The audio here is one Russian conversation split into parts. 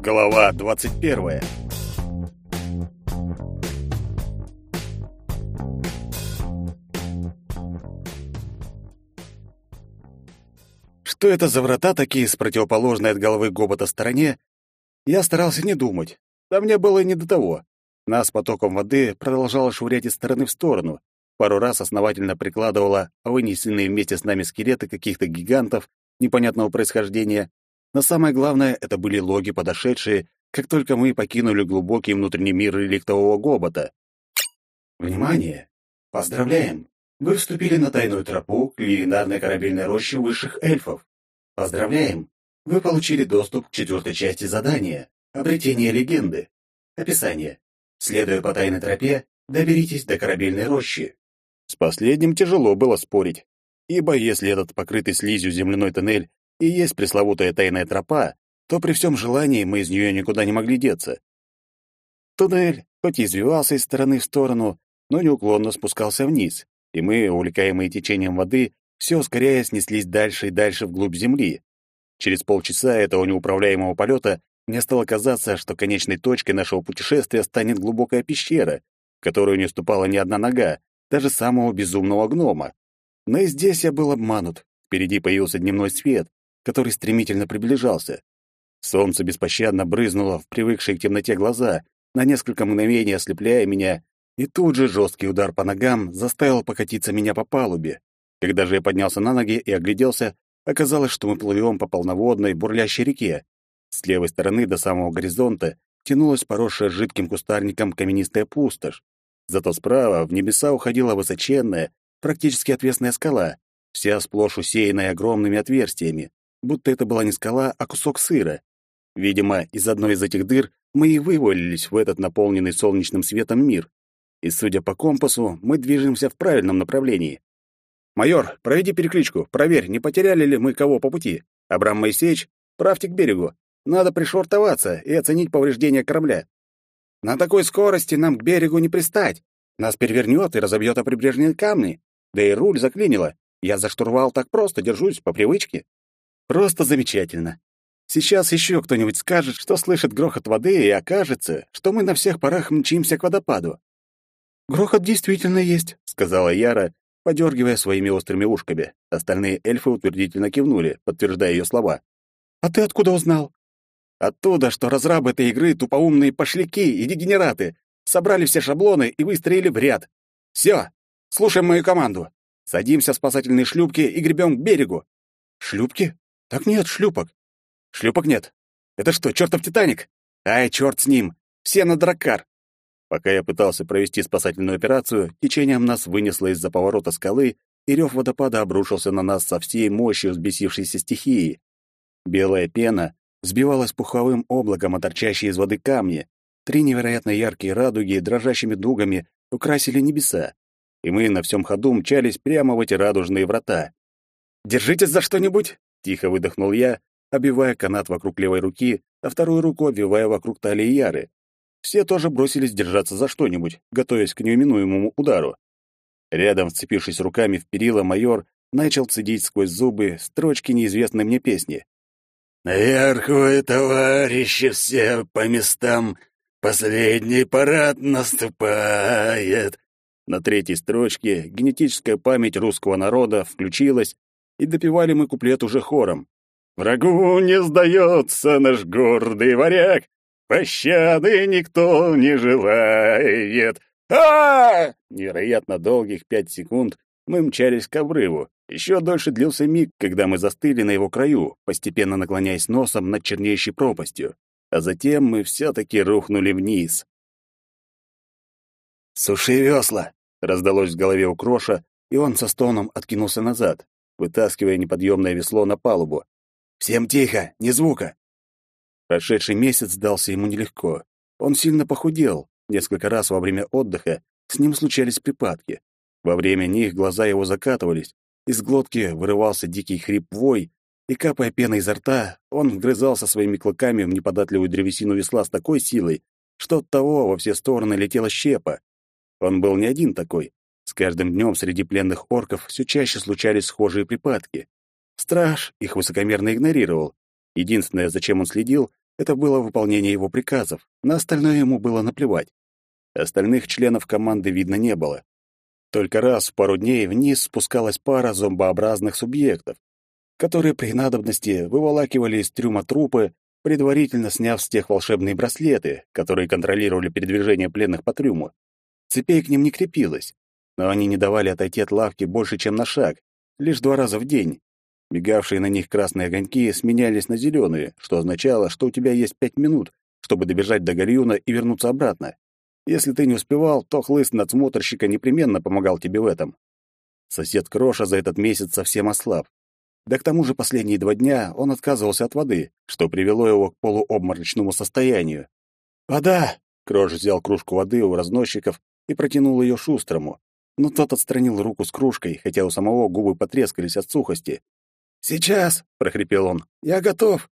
Глава 21. Что это за врата такие с противоположной от головы гобота стороне? Я старался не думать. Да мне было не до того. Нас потоком воды продолжало швырять из стороны в сторону. Пару раз основательно прикладывало вынесенные вместе с нами скелеты каких-то гигантов непонятного происхождения. Но самое главное, это были логи, подошедшие, как только мы покинули глубокий внутренний мир реликтового гобота. Внимание! Поздравляем! Вы вступили на тайную тропу к легендарной корабельной роще высших эльфов. Поздравляем! Вы получили доступ к четвертой части задания «Обретение легенды». Описание. Следуя по тайной тропе, доберитесь до корабельной рощи. С последним тяжело было спорить, ибо если этот покрытый слизью земляной тоннель и есть пресловутая тайная тропа, то при всем желании мы из нее никуда не могли деться. Туннель, хоть и извивался из стороны в сторону, но неуклонно спускался вниз, и мы, увлекаемые течением воды, все ускоряясь, неслись дальше и дальше вглубь земли. Через полчаса этого неуправляемого полета мне стало казаться, что конечной точкой нашего путешествия станет глубокая пещера, в которую не ступала ни одна нога, даже самого безумного гнома. Но и здесь я был обманут. Впереди появился дневной свет, который стремительно приближался. Солнце беспощадно брызнуло в привыкшие к темноте глаза, на несколько мгновений ослепляя меня, и тут же жесткий удар по ногам заставил покатиться меня по палубе. Когда же я поднялся на ноги и огляделся, оказалось, что мы плывем по полноводной, бурлящей реке. С левой стороны до самого горизонта тянулась поросшая жидким кустарником каменистая пустошь. Зато справа в небеса уходила высоченная, практически отвесная скала, вся сплошь усеянная огромными отверстиями, будто это была не скала, а кусок сыра. Видимо, из одной из этих дыр мы и вывалились в этот наполненный солнечным светом мир. И, судя по компасу, мы движемся в правильном направлении. «Майор, проведи перекличку, проверь, не потеряли ли мы кого по пути. Абрам Моисеевич, правьте к берегу. Надо пришвартоваться и оценить повреждения корабля. На такой скорости нам к берегу не пристать. Нас перевернет и разобьет о прибрежные камни. Да и руль заклинило. Я за штурвал так просто держусь, по привычке. Просто замечательно. Сейчас еще кто-нибудь скажет, что слышит грохот воды, и окажется, что мы на всех парах мчимся к водопаду. «Грохот действительно есть», — сказала Яра, подергивая своими острыми ушками. Остальные эльфы утвердительно кивнули, подтверждая ее слова. «А ты откуда узнал?» «Оттуда, что разрабы этой игры — тупоумные пошляки и дегенераты. Собрали все шаблоны и выстроили в ряд. Все, слушаем мою команду. Садимся в спасательные шлюпки и гребем к берегу». «Шлюпки? Так нет шлюпок». «Шлюпок нет. Это что, чертов Титаник? Ай, черт с ним. Все на драккар. Пока я пытался провести спасательную операцию, течением нас вынесло из-за поворота скалы, и рев водопада обрушился на нас со всей мощью взбесившейся стихии. Белая пена взбивалась пуховым облаком от торчащей из воды камни. Три невероятно яркие радуги дрожащими дугами украсили небеса, и мы на всем ходу мчались прямо в эти радужные врата. «Держитесь за что-нибудь!» — тихо выдохнул я, обвивая канат вокруг левой руки, а вторую руку обвивая вокруг талии Яры. Все тоже бросились держаться за что-нибудь, готовясь к неуминуемому удару. Рядом, вцепившись руками в перила, майор начал цедить сквозь зубы строчки неизвестной мне песни. «Наверху, товарищи, все по местам, последний парад наступает». На третьей строчке генетическая память русского народа включилась, и допевали мы куплет уже хором. «Врагу не сдается наш гордый варяг, Пощады никто не желает. а Невероятно долгих пять секунд мы мчались к обрыву. Еще дольше длился миг, когда мы застыли на его краю, постепенно наклоняясь носом над чернеющей пропастью. А затем мы все-таки рухнули вниз. «Суши весла!» — раздалось в голове у Кроша, и он со стоном откинулся назад, вытаскивая неподъемное весло на палубу. «Всем тихо, ни звука!» Прошедший месяц дался ему нелегко. Он сильно похудел. Несколько раз во время отдыха с ним случались припадки. Во время них глаза его закатывались, из глотки вырывался дикий хрип-вой, и, капая пеной изо рта, он вгрызался своими клыками в неподатливую древесину весла с такой силой, что от того во все стороны летела щепа. Он был не один такой. С каждым днем среди пленных орков все чаще случались схожие припадки. Страж их высокомерно игнорировал. Единственное, зачем он следил, это было выполнение его приказов, на остальное ему было наплевать. Остальных членов команды видно не было. Только раз в пару дней вниз спускалась пара зомбообразных субъектов, которые при надобности выволакивали из трюма трупы, предварительно сняв с тех волшебные браслеты, которые контролировали передвижение пленных по трюму. Цепей к ним не крепилось, но они не давали отойти от лавки больше, чем на шаг, лишь два раза в день. Мигавшие на них красные огоньки сменялись на зеленые, что означало, что у тебя есть пять минут, чтобы добежать до гальюна и вернуться обратно. Если ты не успевал, то хлыст надсмотрщика непременно помогал тебе в этом. Сосед Кроша за этот месяц совсем ослаб. Да к тому же последние два дня он отказывался от воды, что привело его к полуобморочному состоянию. «Вода!» — Крош взял кружку воды у разносчиков и протянул ее Шустрому. Но тот отстранил руку с кружкой, хотя у самого губы потрескались от сухости. «Сейчас!» — прохрипел он. «Я готов!»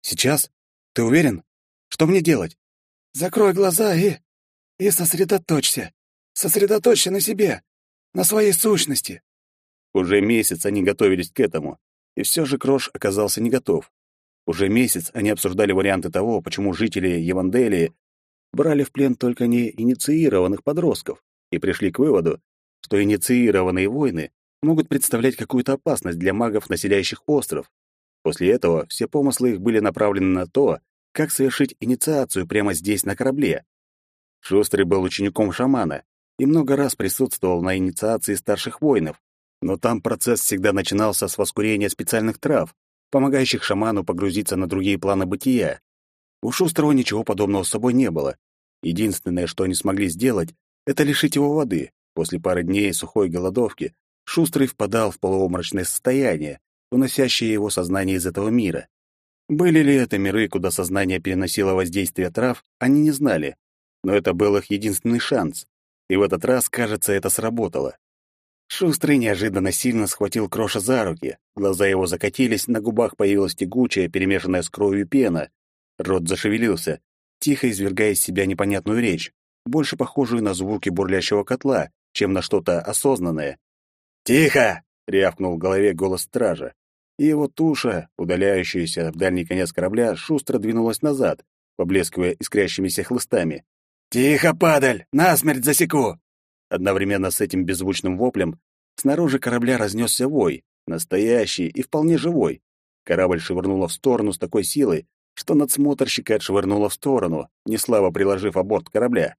«Сейчас? Ты уверен? Что мне делать?» «Закрой глаза и...» «И сосредоточься. Сосредоточься на себе, на своей сущности». Уже месяц они готовились к этому. И все же Крош оказался не готов. Уже месяц они обсуждали варианты того, почему жители Еванделии брали в плен только не инициированных подростков, и пришли к выводу, что инициированные войны могут представлять какую-то опасность для магов, населяющих остров. После этого все помыслы их были направлены на то, как совершить инициацию прямо здесь, на корабле. Шустрый был учеником шамана и много раз присутствовал на инициации старших воинов, но там процесс всегда начинался с воскурения специальных трав, помогающих шаману погрузиться на другие планы бытия. У Шустрого ничего подобного с собой не было. Единственное, что они смогли сделать, это лишить его воды. После пары дней сухой голодовки Шустрый впадал в полуобморочное состояние, уносящее его сознание из этого мира. Были ли это миры, куда сознание переносило воздействие трав, они не знали. Но это был их единственный шанс. И в этот раз, кажется, это сработало. Шустрый неожиданно сильно схватил Кроша за руки. Глаза его закатились, на губах появилась тягучая, перемешанная с кровью пена. Рот зашевелился, тихо извергая из себя непонятную речь, больше похожую на звуки бурлящего котла, чем на что-то осознанное. «Тихо!» — рявкнул в голове голос стража. И его туша, удаляющаяся в дальний конец корабля, шустро двинулась назад, поблескивая искрящимися хлыстами. «Тихо, падаль! Насмерть засеку!» Одновременно с этим беззвучным воплем снаружи корабля разнесся вой, настоящий и вполне живой. Корабль швырнуло в сторону с такой силой, что надсмотрщика отшвырнуло в сторону, неслабо приложив о корабля.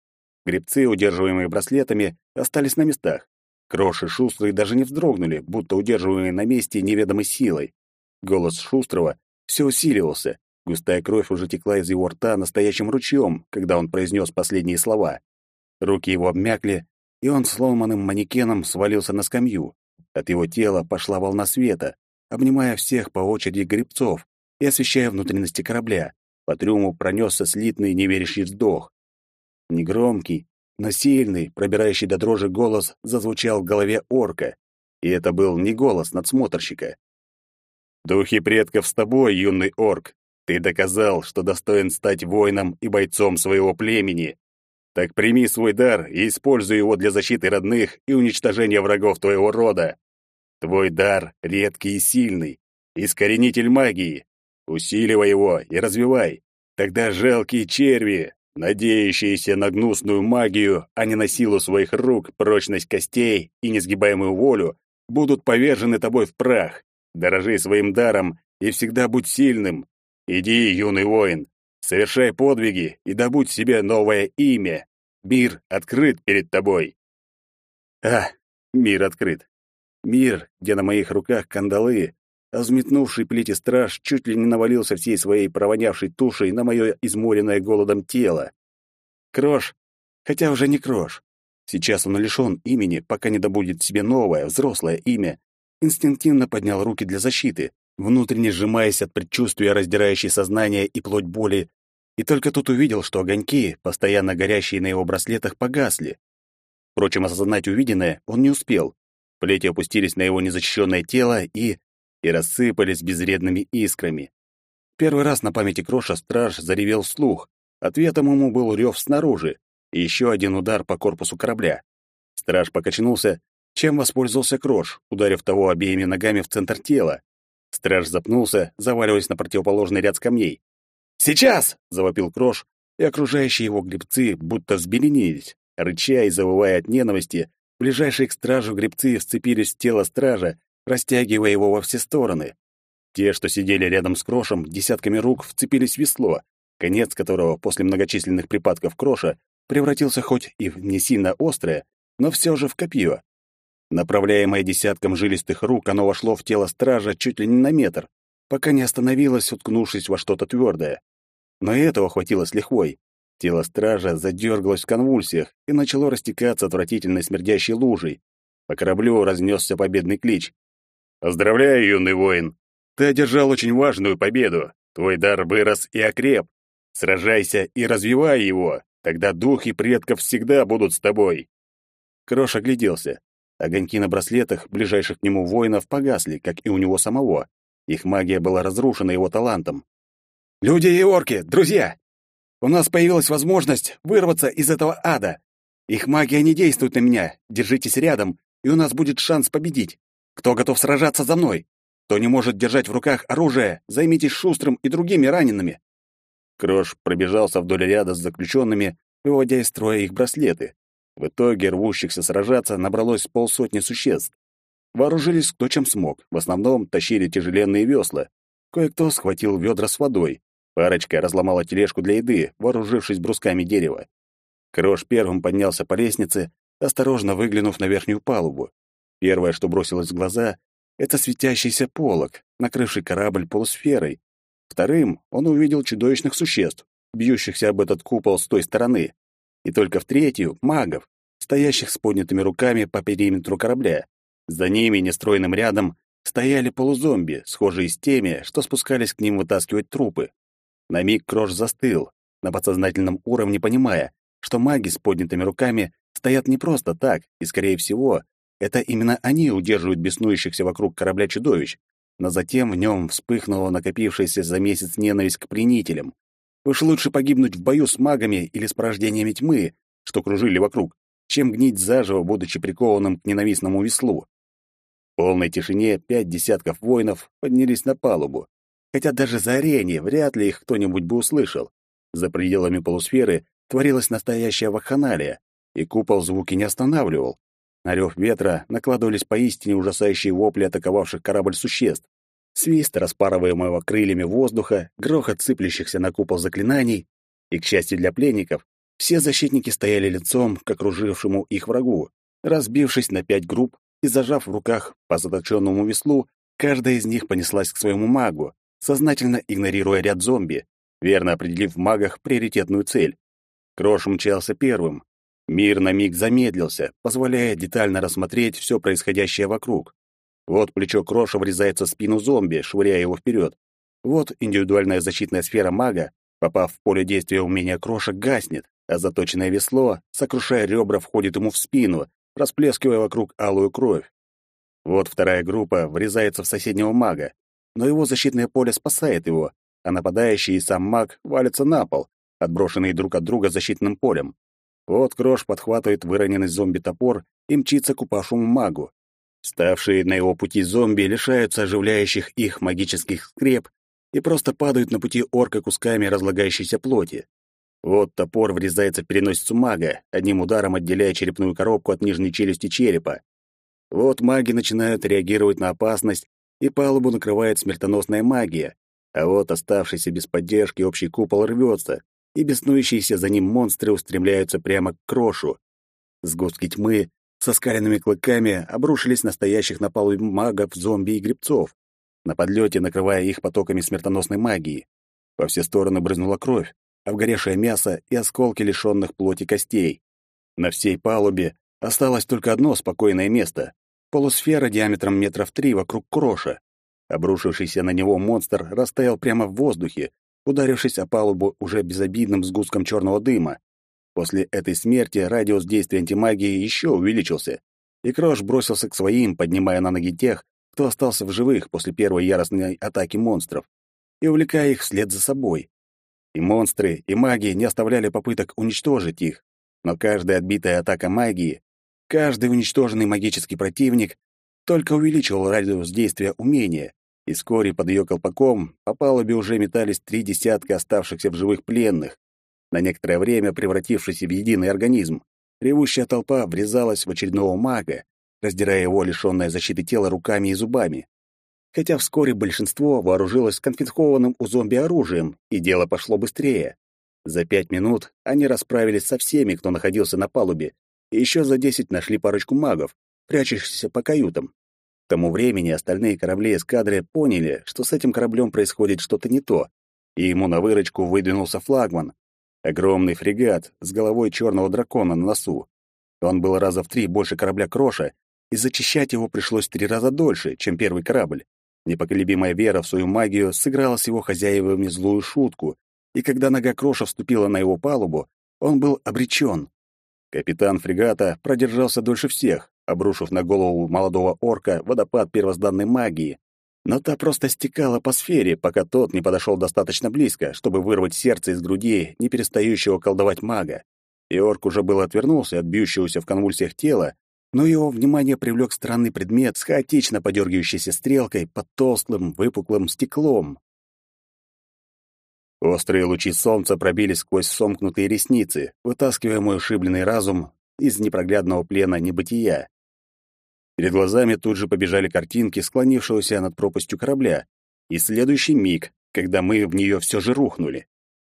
Гребцы, удерживаемые браслетами, остались на местах. Кроши Шустрый даже не вздрогнули, будто удерживаемые на месте неведомой силой. Голос Шустрого все усиливался. Густая кровь уже текла из его рта настоящим ручьем, когда он произнес последние слова. Руки его обмякли, и он сломанным манекеном свалился на скамью. От его тела пошла волна света, обнимая всех по очереди гребцов и освещая внутренности корабля. По трюму пронесся слитный неверящий вздох. Негромкий, но сильный, пробирающий до дрожи голос зазвучал в голове орка. И это был не голос надсмотрщика. «Духи предков с тобой, юный орк. Ты доказал, что достоин стать воином и бойцом своего племени. Так прими свой дар и используй его для защиты родных и уничтожения врагов твоего рода. Твой дар редкий и сильный, искоренитель магии. Усиливай его и развивай. Тогда жалкие черви, надеющиеся на гнусную магию, а не на силу своих рук, прочность костей и несгибаемую волю, будут повержены тобой в прах. Дорожи своим даром и всегда будь сильным. Иди, юный воин, Совершай подвиги и добудь себе новое имя. Мир открыт перед тобой. А, мир открыт. Мир, где на моих руках кандалы, а взметнувший плети страж чуть ли не навалился всей своей провонявшей тушей на мое изморенное голодом тело. Крош, хотя уже не Крош. Сейчас он лишён имени, пока не добудет себе новое, взрослое имя. Инстинктивно поднял руки для защиты, внутренне сжимаясь от предчувствия раздирающей сознание и плоть боли, и только тут увидел, что огоньки, постоянно горящие на его браслетах, погасли. Впрочем, осознать увиденное он не успел. Плети опустились на его незащищенное тело и... и рассыпались безвредными искрами. Первый раз на памяти Кроша страж заревел вслух. Ответом ему был рев снаружи и еще один удар по корпусу корабля. Страж покачнулся, чем воспользовался Крош, ударив того обеими ногами в центр тела. Страж запнулся, заваливаясь на противоположный ряд скамей. «Сейчас!» — завопил Крош, и окружающие его гребцы будто взбеленились. Рыча и завывая от ненависти, ближайшие к стражу гребцы вцепились в тело стража, растягивая его во все стороны. Те, что сидели рядом с Крошем, десятками рук вцепились в весло, конец которого после многочисленных припадков Кроша превратился хоть и в не сильно острое, но все же в копье. Направляемое десятком жилистых рук, оно вошло в тело стража чуть ли не на метр, пока не остановилось, уткнувшись во что-то твердое. Но и этого хватило с лихвой. Тело стража задергалось в конвульсиях и начало растекаться отвратительной смердящей лужей. По кораблю разнесся победный клич. «Поздравляю, юный воин! Ты одержал очень важную победу. Твой дар вырос и окреп. Сражайся и развивай его, тогда духи предков всегда будут с тобой». Крош огляделся. Огоньки на браслетах ближайших к нему воинов погасли, как и у него самого. Их магия была разрушена его талантом. «Люди и орки, друзья! У нас появилась возможность вырваться из этого ада. Их магия не действует на меня. Держитесь рядом, и у нас будет шанс победить. Кто готов сражаться за мной? Кто не может держать в руках оружие, займитесь шустрым и другими ранеными». Крош пробежался вдоль ряда с заключенными, выводя из строя их браслеты. В итоге рвущихся сражаться набралось полсотни существ. Вооружились кто чем смог, в основном тащили тяжеленные весла. Кое-кто схватил ведра с водой, Парочка разломала тележку для еды, вооружившись брусками дерева. Крош первым поднялся по лестнице, осторожно выглянув на верхнюю палубу. Первое, что бросилось в глаза, это светящийся полог, накрывший корабль полусферой. Вторым он увидел чудовищных существ, бьющихся об этот купол с той стороны. И только в третью — магов, стоящих с поднятыми руками по периметру корабля. За ними, нестроенным рядом, стояли полузомби, схожие с теми, что спускались к ним вытаскивать трупы. На миг Крош застыл, на подсознательном уровне понимая, что маги с поднятыми руками стоят не просто так, и, скорее всего, это именно они удерживают беснующихся вокруг корабля чудовищ, но затем в нем вспыхнула накопившаяся за месяц ненависть к пленителям. Уж лучше погибнуть в бою с магами или с порождениями тьмы, что кружили вокруг, чем гнить заживо, будучи прикованным к ненавистному веслу. В полной тишине пять десятков воинов поднялись на палубу, хотя даже за арение вряд ли их кто-нибудь бы услышал. За пределами полусферы творилась настоящая вакханалия, и купол звуки не останавливал. На рев ветра накладывались поистине ужасающие вопли атаковавших корабль существ. Свист, распарываемого крыльями воздуха, грохот сыплющихся на купол заклинаний. И, к счастью для пленников, все защитники стояли лицом к окружившему их врагу. Разбившись на пять групп и зажав в руках по заточенному веслу, каждая из них понеслась к своему магу, сознательно игнорируя ряд зомби, верно определив в магах приоритетную цель. Крош мчался первым. Мир на миг замедлился, позволяя детально рассмотреть все происходящее вокруг. Вот плечо Кроша врезается в спину зомби, швыряя его вперед. Вот индивидуальная защитная сфера мага, попав в поле действия умения Кроша, гаснет, а заточенное весло, сокрушая ребра, входит ему в спину, расплескивая вокруг алую кровь. Вот вторая группа врезается в соседнего мага, но его защитное поле спасает его, а нападающий и сам маг валятся на пол, отброшенные друг от друга защитным полем. Вот Крош подхватывает выроненный зомби-топор и мчится к упавшему магу. Ставшие на его пути зомби лишаются оживляющих их магических скреп и просто падают на пути орка кусками разлагающейся плоти. Вот топор врезается в переносицу мага, одним ударом отделяя черепную коробку от нижней челюсти черепа. Вот маги начинают реагировать на опасность и палубу накрывает смертоносная магия, а вот оставшийся без поддержки общий купол рвется, и беснующиеся за ним монстры устремляются прямо к крошу. Сгустки тьмы со скаленными клыками обрушились на стоящих на палубе магов, зомби и грибцов, на подлете накрывая их потоками смертоносной магии. Во все стороны брызнула кровь, обгоревшее мясо и осколки лишенных плоти костей. На всей палубе осталось только одно спокойное место Полусфера диаметром метров три вокруг кроша. Обрушившийся на него монстр растаял прямо в воздухе, ударившись о палубу уже безобидным сгустком черного дыма. После этой смерти радиус действия антимагии еще увеличился, и Крош бросился к своим, поднимая на ноги тех, кто остался в живых после первой яростной атаки монстров, и увлекая их вслед за собой. И монстры, и маги не оставляли попыток уничтожить их, но каждая отбитая атака магии Каждый уничтоженный магический противник только увеличивал радиус действия умения, и вскоре под ее колпаком по палубе уже метались три десятка оставшихся в живых пленных, на некоторое время превратившись в единый организм. Ревущая толпа врезалась в очередного мага, раздирая его лишённое защиты тело руками и зубами. Хотя вскоре большинство вооружилось конфискованным у зомби оружием, и дело пошло быстрее. За пять минут они расправились со всеми, кто находился на палубе, и еще за десять нашли парочку магов, прячущихся по каютам. К тому времени остальные корабли эскадры поняли, что с этим кораблем происходит что-то не то, и ему на выручку выдвинулся флагман. Огромный фрегат с головой черного дракона на носу. Он был раза в три больше корабля Кроша, и зачищать его пришлось три раза дольше, чем первый корабль. Непоколебимая вера в свою магию сыграла с его хозяевами злую шутку, и когда нога Кроша вступила на его палубу, он был обречен. Капитан фрегата продержался дольше всех, обрушив на голову молодого орка водопад первозданной магии, но та просто стекала по сфере, пока тот не подошел достаточно близко, чтобы вырвать сердце из груди не перестающего колдовать мага. И орк уже было отвернулся от бьющегося в конвульсиях тела, но его внимание привлек странный предмет с хаотично подергивающейся стрелкой под толстым, выпуклым стеклом. Острые лучи солнца пробились сквозь сомкнутые ресницы, вытаскивая мой ушибленный разум из непроглядного плена небытия. Перед глазами тут же побежали картинки склонившегося над пропастью корабля, и следующий миг, когда мы в нее все же рухнули.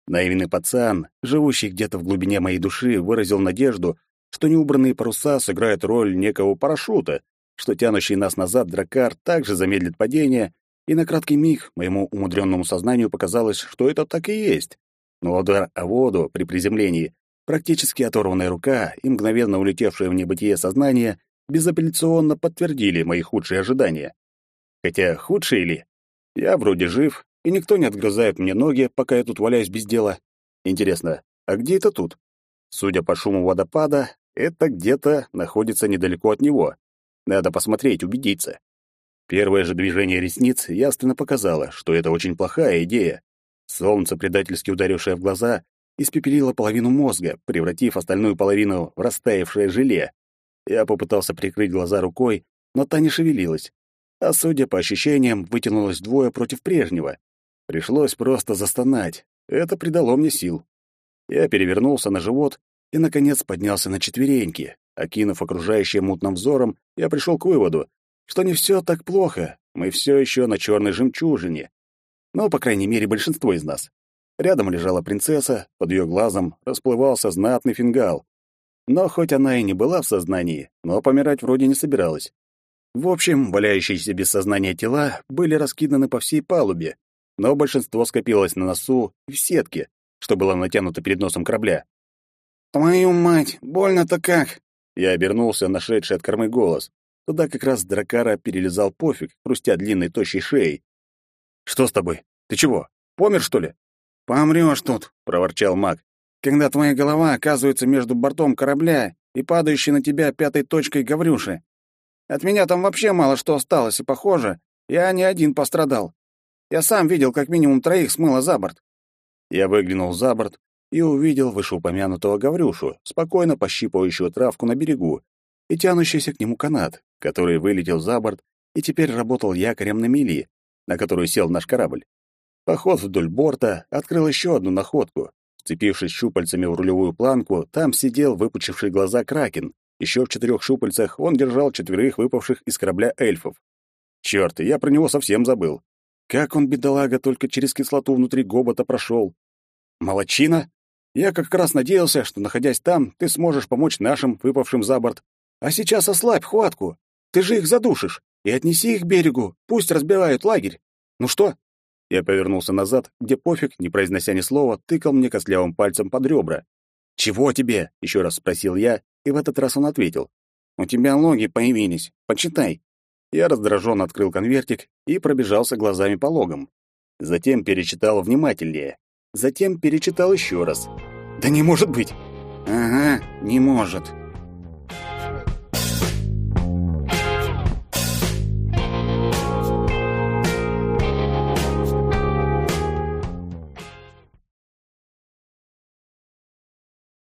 Наивный пацан, живущий где-то в глубине моей души, выразил надежду, что неубранные паруса сыграют роль некого парашюта, что тянущий нас назад дракар также замедлит падение и на краткий миг моему умудренному сознанию показалось, что это так и есть. Но удар о воду при приземлении, практически оторванная рука и мгновенно улетевшее в небытие сознание безапелляционно подтвердили мои худшие ожидания. Хотя худшие ли? Я вроде жив, и никто не отгрызает мне ноги, пока я тут валяюсь без дела. Интересно, а где это тут? Судя по шуму водопада, это где-то находится недалеко от него. Надо посмотреть, убедиться. Первое же движение ресниц ясно показало, что это очень плохая идея. Солнце, предательски ударившее в глаза, испепелило половину мозга, превратив остальную половину в растаявшее желе. Я попытался прикрыть глаза рукой, но та не шевелилась. А судя по ощущениям, вытянулось двое против прежнего. Пришлось просто застонать. Это придало мне сил. Я перевернулся на живот и, наконец, поднялся на четвереньки. Окинув окружающее мутным взором, я пришел к выводу, что не все так плохо, мы все еще на черной жемчужине. Ну, по крайней мере, большинство из нас. Рядом лежала принцесса, под ее глазом расплывался знатный фингал. Но хоть она и не была в сознании, но помирать вроде не собиралась. В общем, валяющиеся без сознания тела были раскиданы по всей палубе, но большинство скопилось на носу и в сетке, что было натянуто перед носом корабля. «Твою мать, больно-то как!» Я обернулся, нашедший от кормы голос. Туда как раз дракара перелезал пофиг, хрустя длинной тощей шеей. «Что с тобой? Ты чего, помер, что ли?» «Помрёшь тут», — проворчал маг, «когда твоя голова оказывается между бортом корабля и падающей на тебя пятой точкой Гаврюши. От меня там вообще мало что осталось, и, похоже, я не один пострадал. Я сам видел как минимум троих смыло за борт». Я выглянул за борт и увидел вышеупомянутого Гаврюшу, спокойно пощипывающего травку на берегу, и тянущийся к нему канат, который вылетел за борт и теперь работал якорем на мели, на которую сел наш корабль. Поход вдоль борта открыл еще одну находку. Вцепившись щупальцами в рулевую планку, там сидел выпучивший глаза кракен. Еще в четырех щупальцах он держал четверых выпавших из корабля эльфов. Черт, я про него совсем забыл. Как он, бедолага, только через кислоту внутри гобота прошел. Молодчина! Я как раз надеялся, что, находясь там, ты сможешь помочь нашим, выпавшим за борт. А сейчас ослабь хватку. Ты же их задушишь. И отнеси их к берегу. Пусть разбивают лагерь. Ну что?» Я повернулся назад, где пофиг, не произнося ни слова, тыкал мне костлявым пальцем под ребра. «Чего тебе?» — еще раз спросил я, и в этот раз он ответил. «У тебя логи появились. Почитай». Я раздраженно открыл конвертик и пробежался глазами по логам. Затем перечитал внимательнее. Затем перечитал еще раз. «Да не может быть!» «Ага, не может»,